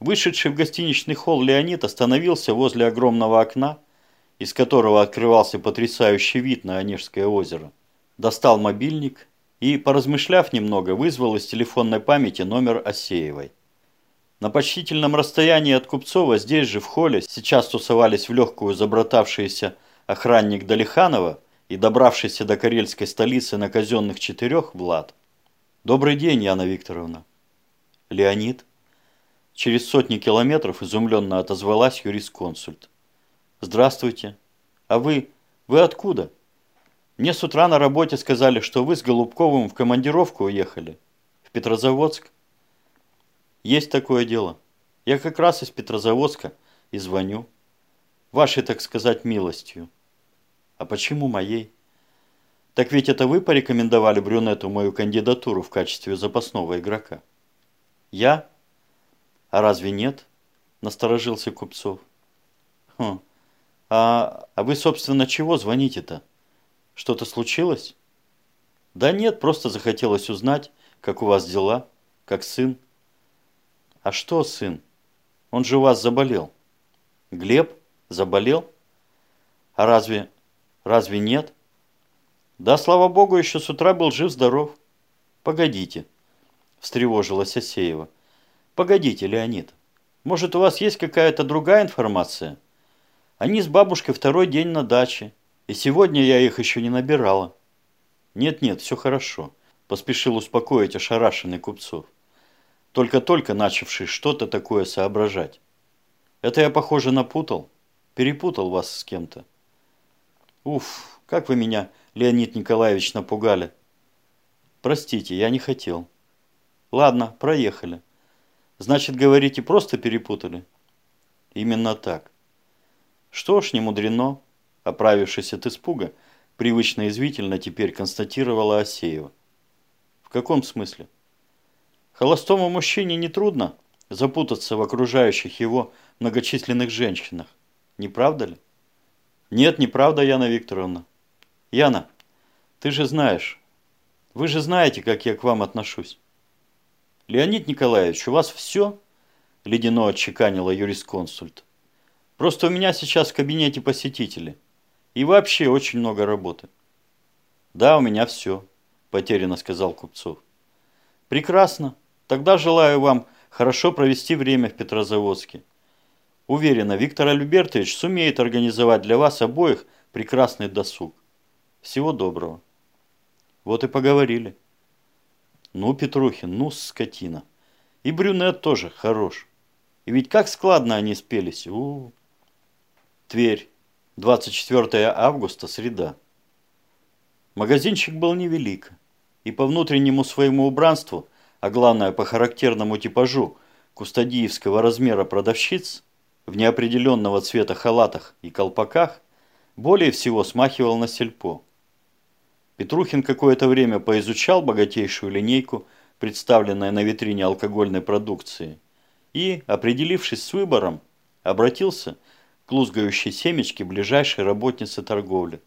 Вышедший в гостиничный холл Леонид остановился возле огромного окна, из которого открывался потрясающий вид на Онежское озеро. Достал мобильник и, поразмышляв немного, вызвал из телефонной памяти номер Осеевой. На почтительном расстоянии от Купцова здесь же в холле сейчас тусовались в легкую забратавшиеся охранник Далиханова и добравшийся до карельской столицы на казенных четырех Влад. «Добрый день, Яна Викторовна». «Леонид?» Через сотни километров изумленно отозвалась юрисконсульт. «Здравствуйте. А вы... Вы откуда? Мне с утра на работе сказали, что вы с Голубковым в командировку уехали. В Петрозаводск?» Есть такое дело. Я как раз из Петрозаводска и звоню. Вашей, так сказать, милостью. А почему моей? Так ведь это вы порекомендовали брюнету мою кандидатуру в качестве запасного игрока. Я? А разве нет? Насторожился Купцов. Хм. А, а вы, собственно, чего звоните-то? Что-то случилось? Да нет, просто захотелось узнать, как у вас дела, как сын. А что, сын? Он же у вас заболел. Глеб заболел? А разве, разве нет? Да, слава богу, еще с утра был жив-здоров. Погодите, встревожилась Осеева. Погодите, Леонид. Может, у вас есть какая-то другая информация? Они с бабушкой второй день на даче, и сегодня я их еще не набирала. Нет-нет, все хорошо, поспешил успокоить ошарашенный Купцов только-только начавший что-то такое соображать. Это я, похоже, напутал, перепутал вас с кем-то. Уф, как вы меня, Леонид Николаевич, напугали. Простите, я не хотел. Ладно, проехали. Значит, говорите, просто перепутали? Именно так. Что ж, не мудрено, оправившись от испуга, привычно извительно теперь констатировала Осеева. В каком смысле? Холостому мужчине нетрудно запутаться в окружающих его многочисленных женщинах. Не правда ли? Нет, не правда, Яна Викторовна. Яна, ты же знаешь, вы же знаете, как я к вам отношусь. Леонид Николаевич, у вас все? Ледяно отчеканила юрисконсульт. Просто у меня сейчас в кабинете посетители. И вообще очень много работы. Да, у меня все, потерянно сказал Купцов. Прекрасно. Тогда желаю вам хорошо провести время в Петрозаводске. Уверена, Виктор Альбертович сумеет организовать для вас обоих прекрасный досуг. Всего доброго. Вот и поговорили. Ну, Петрухин, ну, скотина. И брюнет тоже хорош. И ведь как складно они спелись. У, -у, -у. Тверь. 24 августа, среда. Магазинчик был невелик. И по внутреннему своему убранству – а главное по характерному типажу кустадиевского размера продавщиц в неопределенного цвета халатах и колпаках, более всего смахивал на сельпо. Петрухин какое-то время поизучал богатейшую линейку, представленную на витрине алкогольной продукции, и, определившись с выбором, обратился к лузгающей семечке ближайшей работницы торговли.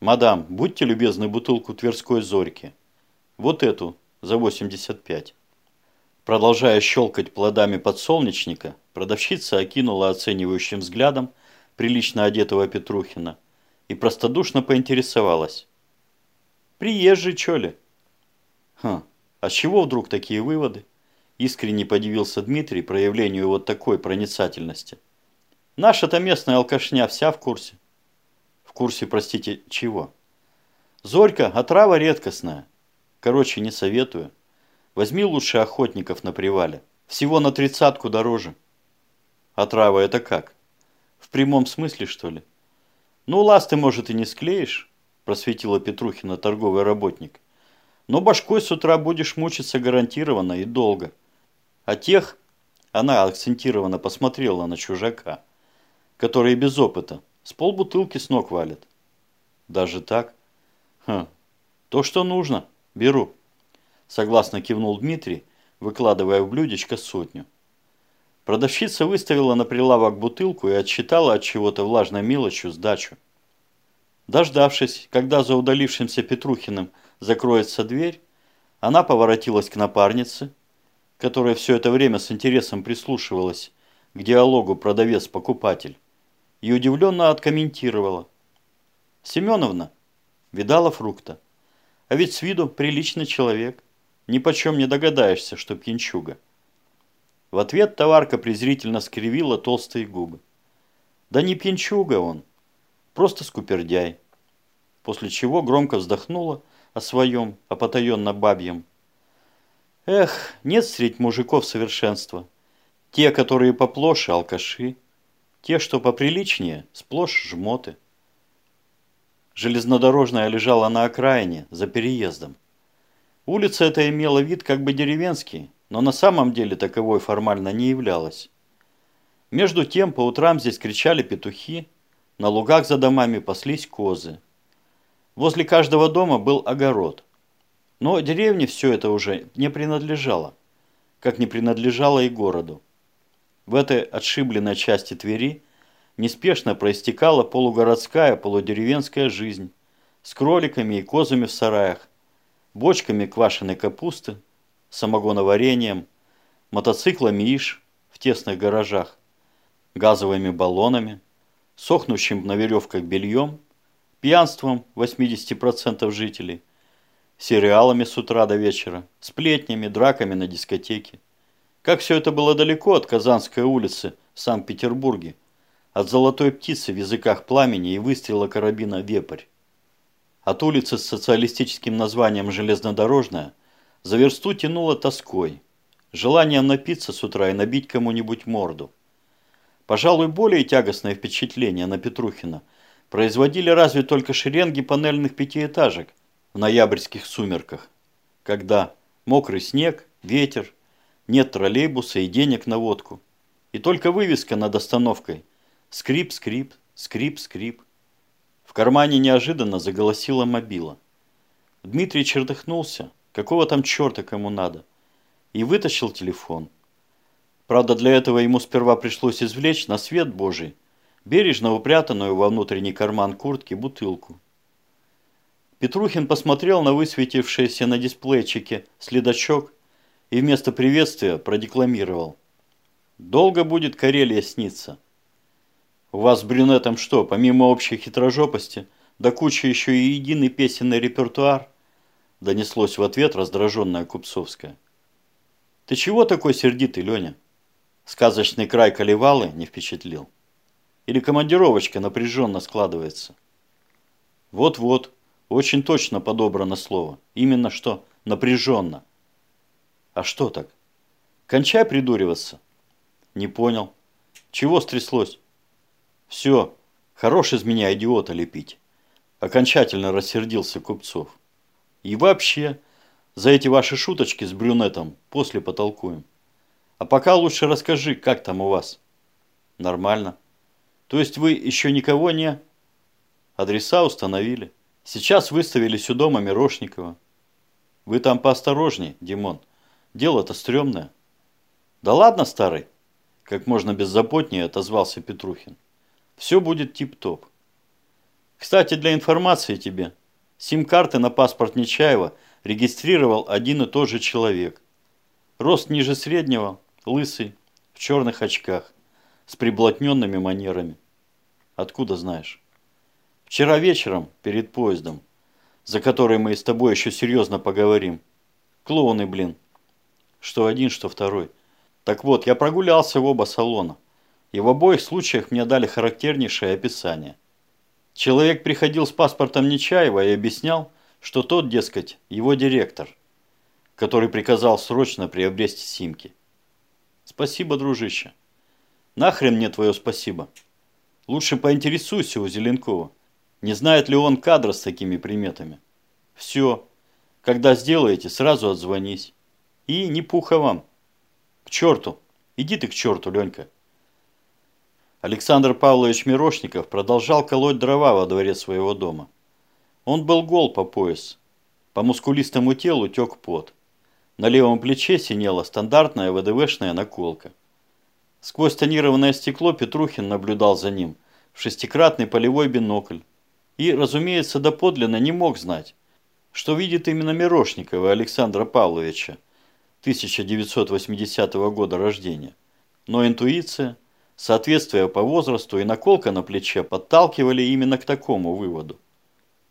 «Мадам, будьте любезны бутылку Тверской зорьки. Вот эту, за 85. Продолжая щелкать плодами подсолнечника, продавщица окинула оценивающим взглядом прилично одетого Петрухина и простодушно поинтересовалась. «Приезжий, чё ли?» «Хм, а с чего вдруг такие выводы?» Искренне подивился Дмитрий проявлению вот такой проницательности. «Наша-то местная алкашня вся в курсе». «В курсе, простите, чего?» «Зорька, отрава редкостная. Короче, не советую. Возьми лучше охотников на привале. Всего на тридцатку дороже. А трава это как? В прямом смысле, что ли? Ну, ласты, может, и не склеишь, просветила Петрухина торговый работник. Но башкой с утра будешь мучиться гарантированно и долго. А тех, она акцентированно посмотрела на чужака, которые без опыта, с полбутылки с ног валят. Даже так? Хм, то, что нужно. «Беру», – согласно кивнул Дмитрий, выкладывая в блюдечко сотню. Продавщица выставила на прилавок бутылку и отсчитала от чего-то влажной мелочью сдачу. Дождавшись, когда за удалившимся Петрухиным закроется дверь, она поворотилась к напарнице которая все это время с интересом прислушивалась к диалогу продавец-покупатель, и удивленно откомментировала. «Семеновна, видала фрукта. А ведь с виду приличный человек. Ни почем не догадаешься, что пьянчуга». В ответ товарка презрительно скривила толстые губы. «Да не пьянчуга он, просто скупердяй». После чего громко вздохнула о своем, о потаенно бабьем. «Эх, нет средь мужиков совершенства. Те, которые поплоше, алкаши. Те, что поприличнее, сплошь жмоты». Железнодорожная лежала на окраине, за переездом. Улица эта имела вид как бы деревенский, но на самом деле таковой формально не являлась. Между тем по утрам здесь кричали петухи, на лугах за домами паслись козы. Возле каждого дома был огород. Но деревне все это уже не принадлежало, как не принадлежало и городу. В этой отшибленной части Твери неспешно проистекала полугородская, полудеревенская жизнь с кроликами и козами в сараях, бочками квашеной капусты, самогоноварением, мотоциклами иш в тесных гаражах, газовыми баллонами, сохнущим на веревках бельем, пьянством 80% жителей, сериалами с утра до вечера, сплетнями, драками на дискотеке. Как все это было далеко от Казанской улицы в Санкт-Петербурге, от золотой птицы в языках пламени и выстрела карабина «Вепрь». От улицы с социалистическим названием «Железнодорожная» за версту тянуло тоской, желанием напиться с утра и набить кому-нибудь морду. Пожалуй, более тягостное впечатление на Петрухина производили разве только шеренги панельных пятиэтажек в ноябрьских сумерках, когда мокрый снег, ветер, нет троллейбуса и денег на водку, и только вывеска над остановкой «Скрип-скрип, скрип-скрип». В кармане неожиданно заголосила мобила. Дмитрий чертыхнулся, какого там черта кому надо, и вытащил телефон. Правда, для этого ему сперва пришлось извлечь на свет Божий бережно упрятанную во внутренний карман куртки бутылку. Петрухин посмотрел на высветившийся на дисплейчике следачок и вместо приветствия продекламировал. «Долго будет Карелия сниться». У вас с брюнетом что, помимо общей хитрожопости, да куча еще и единый песенный репертуар?» Донеслось в ответ раздраженная Купцовская. «Ты чего такой сердитый, Леня?» Сказочный край Калевалы не впечатлил. Или командировочка напряженно складывается? Вот-вот, очень точно подобрано слово. Именно что напряженно. А что так? Кончай придуриваться. Не понял. Чего стряслось? Все, хорош из меня идиота лепить. Окончательно рассердился Купцов. И вообще, за эти ваши шуточки с брюнетом после потолкуем. А пока лучше расскажи, как там у вас. Нормально. То есть вы еще никого не... Адреса установили. Сейчас выставились у дома Мирошникова. Вы там поосторожней, Димон. Дело-то стрёмное. Да ладно, старый. Как можно беззаботнее отозвался Петрухин. Все будет тип-топ. Кстати, для информации тебе, сим-карты на паспорт Нечаева регистрировал один и тот же человек. Рост ниже среднего, лысый, в черных очках, с приблотненными манерами. Откуда знаешь? Вчера вечером, перед поездом, за который мы с тобой еще серьезно поговорим. Клоуны, блин. Что один, что второй. Так вот, я прогулялся в оба салона и в обоих случаях мне дали характернейшее описание. Человек приходил с паспортом Нечаева и объяснял, что тот, дескать, его директор, который приказал срочно приобрести симки. Спасибо, дружище. Нахрен мне твое спасибо. Лучше поинтересуйся у Зеленкова, не знает ли он кадра с такими приметами. Все. Когда сделаете, сразу отзвонись. И не пуха вам. К черту. Иди ты к черту, Ленька. Александр Павлович Мирошников продолжал колоть дрова во дворе своего дома. Он был гол по пояс. По мускулистому телу тек пот. На левом плече синела стандартная ВДВшная наколка. Сквозь тонированное стекло Петрухин наблюдал за ним в шестикратный полевой бинокль. И, разумеется, доподлинно не мог знать, что видит именно Мирошникова Александра Павловича, 1980 года рождения. Но интуиция, соответствие по возрасту и наколка на плече подталкивали именно к такому выводу.